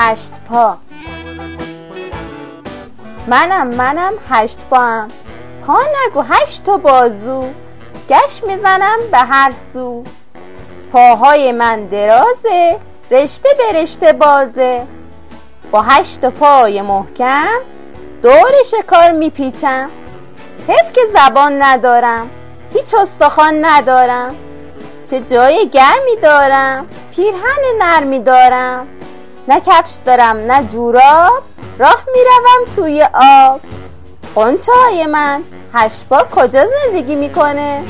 هشت پا. منم منم هشت پام پا نگو هشت تا بازو. گشت می‌زنم به هر سو. پاهای من درازه رشته به رشته بازه. با هشت پای محکم دور شکار میپیچم. حیف که زبان ندارم هیچ استخوان ندارم. چه جای گرمی دارم پیرهن نرمی دارم. نه کفش دارم نه جوراب راه می‌روم توی آب. قنچه های من هشت پا کجا زندگی می‌کنه؟